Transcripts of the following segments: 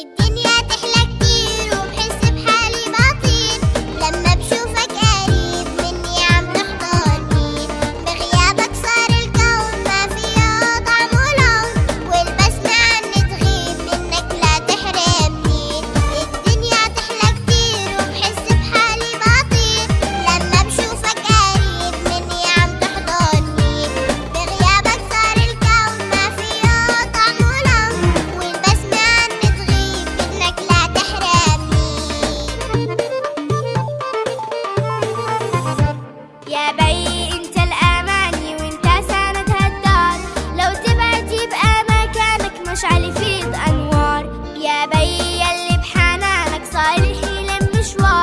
الدنيا تحلك pişman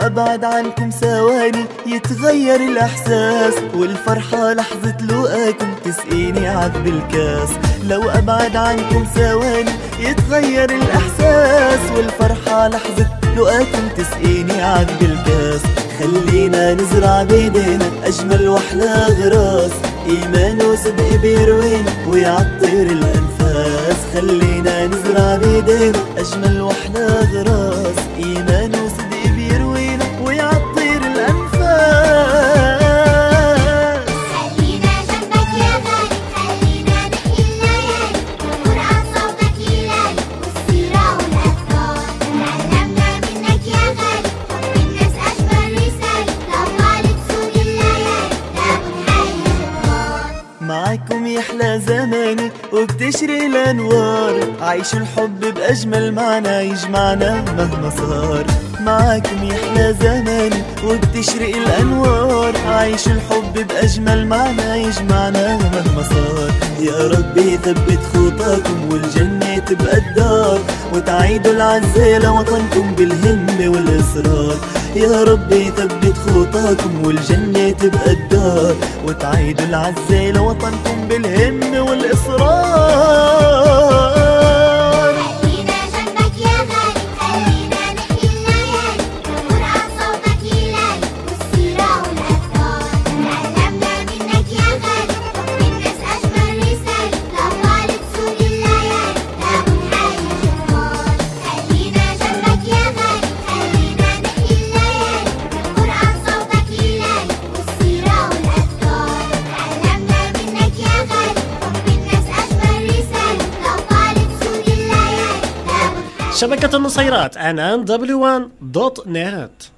أبعد عنكم ثواني يتغير الإحساس. والفرحة لحظة لقاكم تسقيني عذب الكاس لو أبعد عنكم ثواني يتغير الإحساس. والفرحة لحظة لقاكم تسقيني عذب الكاس خلينا نزرع بيدينا أجمل وأحلى غراس. إيمان وصدق بيروينا ويعطر الأنفاس. خلينا نزرع بيدينا أجمل زماني وبتشري الأنوار. عيش الحب بأجمل معنى يجمعنا مهما صار. معاكم يحلى زماني وبتشرق الأنوار. عيش الحب بأجمل معنى يجمعنا مهما صار. يا ربي ثبت خطاكم والجنة تبقى الدار وتعيدوا العزة لوطنكم بالهمة والإصرار. يا ربي ثبت خطاكم والجنة تبقى الدار وتعيدوا العزة لوطنكم بالهمة والإصرار. شبكة النصيرات عنان w1.net